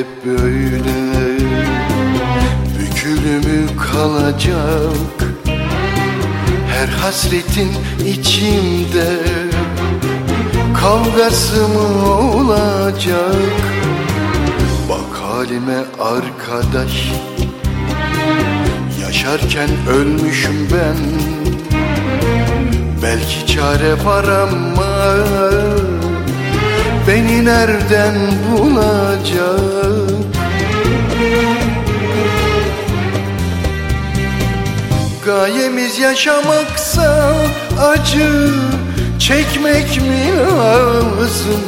hep böyle. Bükülümü kalacak. Her hasretin içimde Kavgası mı olacak? Bak halime arkadaş. Yaşarken ölmüşüm ben. Belki çare var ama Beni nereden bulacak? Gayemiz yaşamaksa acı çekmek mi lazım?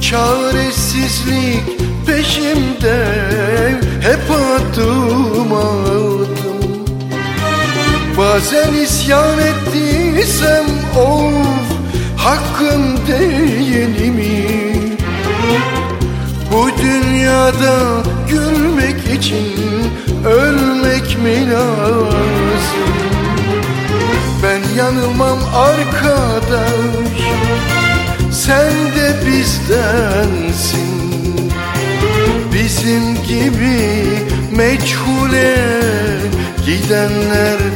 Çaresizlik peşimde hep adım adım Bazen isyan ettiysem of hakkım değil mi? Bu dünyada gülmek için ölmek mi lazım? Ben yanılmam arkadaş Sen de bizdensin Bizim gibi meçhule gidenlerdensin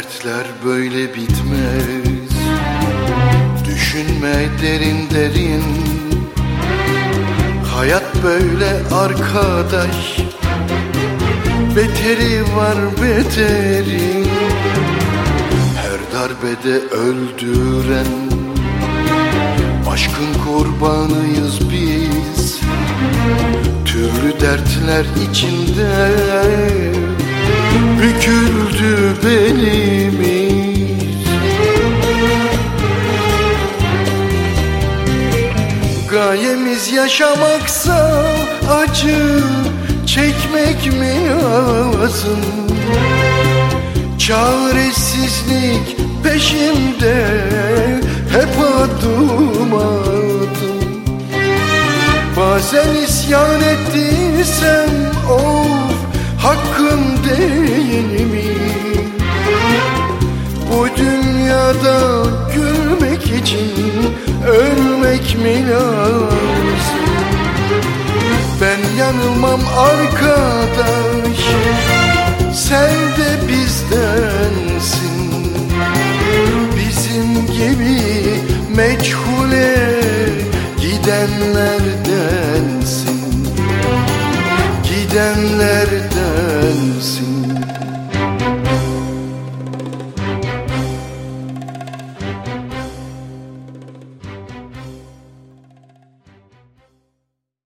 dertler böyle bitmez. Düşünme derin derin. Hayat böyle arkadaş. Beteri var beteri. Her darbede öldüren. Aşkın kurbanıyız biz. Türlü dertler içinde Gayemiz yaşamaksa acı çekmek mi lazım Çaresizlik peşimde hep adım adım Bazen isyan ettiysem of hakkım değil mi? Bu dünyada gülmek için lazım? Ben yanılmam arkadaş